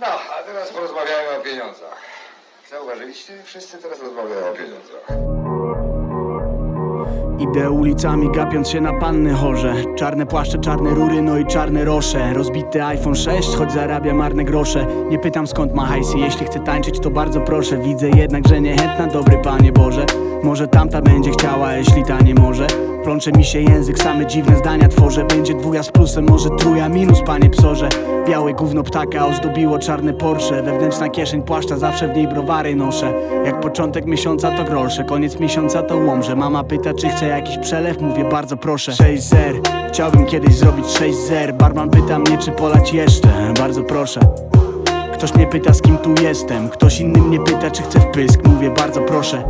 No, a teraz porozmawiajmy o pieniądzach. Zauważyliście? Wszyscy teraz rozmawiają o pieniądzach. Idę ulicami gapiąc się na panny chorze Czarne płaszcze, czarne rury, no i czarne rosze Rozbity iPhone 6, choć zarabia marne grosze Nie pytam skąd ma hajsy, jeśli chce tańczyć to bardzo proszę Widzę jednak, że niechętna, dobry Panie Boże Może tamta będzie chciała, jeśli ta nie może Plącze mi się język, same dziwne zdania tworzę. Będzie dwuja z plusem, może truja. Minus, panie psorze. Białe gówno ptaka ozdobiło czarne Porsche. Wewnętrzna kieszeń płaszcza, zawsze w niej browary noszę. Jak początek miesiąca to grosze, koniec miesiąca to łomże. Mama pyta, czy chce jakiś przelew, mówię bardzo proszę. 6 zer, chciałbym kiedyś zrobić 6 zer. Barman pyta mnie, czy polać jeszcze, bardzo proszę. Ktoś mnie pyta, z kim tu jestem. Ktoś inny mnie pyta, czy chcę wpysk Mówię, bardzo proszę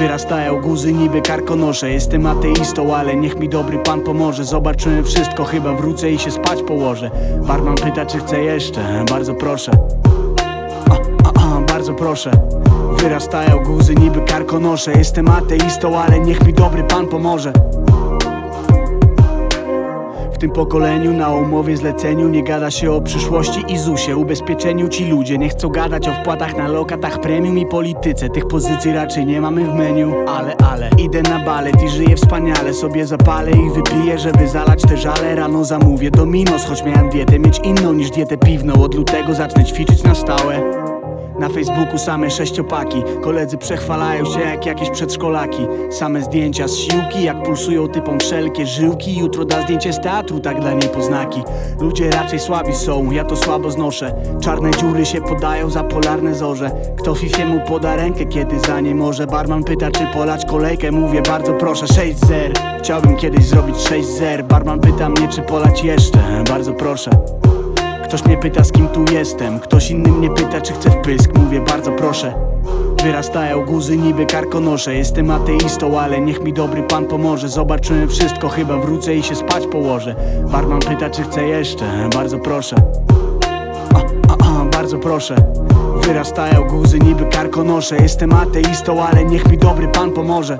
Wyrastają guzy niby karkonosze. Jestem ateistą, ale niech mi dobry pan pomoże. Zobaczyłem wszystko, chyba wrócę i się spać położę. Barman pyta, czy chcę jeszcze? Bardzo proszę. Bardzo proszę. Wyrastają guzy niby karkonosze. Jestem ateistą, ale niech mi dobry pan pomoże tym pokoleniu na umowie zleceniu nie gada się o przyszłości i ZUSie. Ubezpieczeniu ci ludzie nie chcą gadać o wpłatach na lokatach premium i polityce. Tych pozycji raczej nie mamy w menu Ale, ale, idę na balet i żyję wspaniale Sobie zapalę i wypiję, żeby zalać te żale. Rano zamówię Dominos, choć miałem dietę mieć inną niż dietę piwną. Od lutego zacznę ćwiczyć na stałe na Facebooku same sześciopaki. Koledzy przechwalają się jak jakieś przedszkolaki. Same zdjęcia z siłki Jak pulsują typom wszelkie żyłki. Jutro da zdjęcie z teatru, tak dla niej poznaki. Ludzie raczej słabi są, ja to słabo znoszę. Czarne dziury się podają za polarne zorze. Kto fifiemu poda rękę, kiedy za nie może? Barman pyta, czy polać kolejkę? Mówię, bardzo proszę, 6 zer. Chciałbym kiedyś zrobić 6 zer. Barman pyta mnie, czy polać jeszcze? Bardzo proszę Ktoś mnie pyta z kim tu jestem. Ktoś inny mnie pyta czy chcę wpysk Mówię bardzo proszę. Wyrastają guzy niby karkonosze. Jestem ateistą, ale niech mi dobry pan pomoże. Zobaczyłem wszystko, chyba wrócę i się spać położę. Barman pyta czy chcę jeszcze. Bardzo proszę. A, a, a, bardzo proszę. Wyrastają guzy niby karkonosze. Jestem ateistą, ale niech mi dobry pan pomoże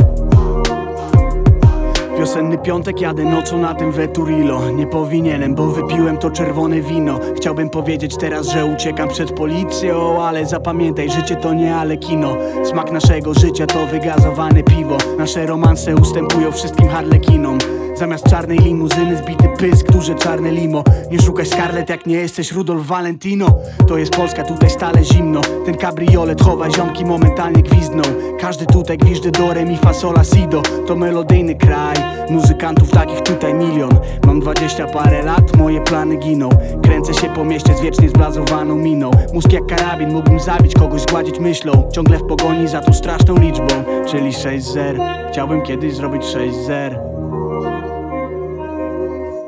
Wiosenny piątek jadę nocą na tym Veturilo. Nie powinienem, bo wypiłem to czerwone wino. Chciałbym powiedzieć teraz, że uciekam przed policją Ale zapamiętaj, życie to nie ale kino. Smak naszego życia to wygazowane piwo. Nasze romanse ustępują wszystkim harlekinom. Zamiast czarnej limuzyny zbity pysk, duże czarne limo. Nie szukaj Scarlett jak nie jesteś Rudolf Valentino. To jest Polska, tutaj stale zimno. Ten kabriolet chowa ziomki momentalnie gwizdną. Każdy tutaj gwiżdży do re mi fa sol la si do. To melodyjny kraj, muzykantów takich tutaj milion. Mam dwadzieścia parę lat, moje plany giną. Kręcę się po mieście z wiecznie zblazowaną miną. Mózg jak karabin, mógłbym zabić kogoś, zgładzić myślą. Ciągle w pogoni za tą straszną liczbą Czyli 6 zer. Chciałbym kiedyś zrobić 6 zer.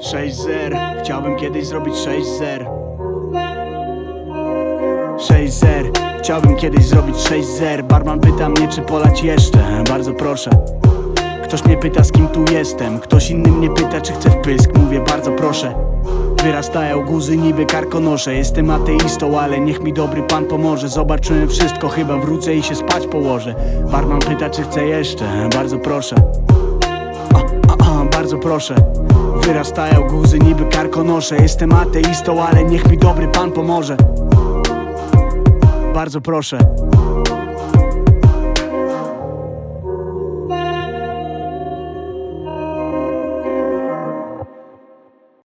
6 zer. Chciałbym kiedyś zrobić 6 zer. 6 zer. Chciałbym kiedyś zrobić 6 zer. Barman pyta mnie czy polać jeszcze. Bardzo proszę Ktoś mnie pyta z kim tu jestem. Ktoś inny mnie pyta czy chcę wpysk Mówię bardzo proszę. Wyrastają guzy niby karkonosze. Jestem ateistą, ale niech mi dobry pan pomoże. Zobaczyłem wszystko, chyba wrócę i się spać położę. Barman pyta czy chcę jeszcze. Bardzo proszę. A, a, a, bardzo proszę. Wyrastają guzy niby karkonosze. Jestem ateistą, ale niech mi dobry pan pomoże. Bardzo proszę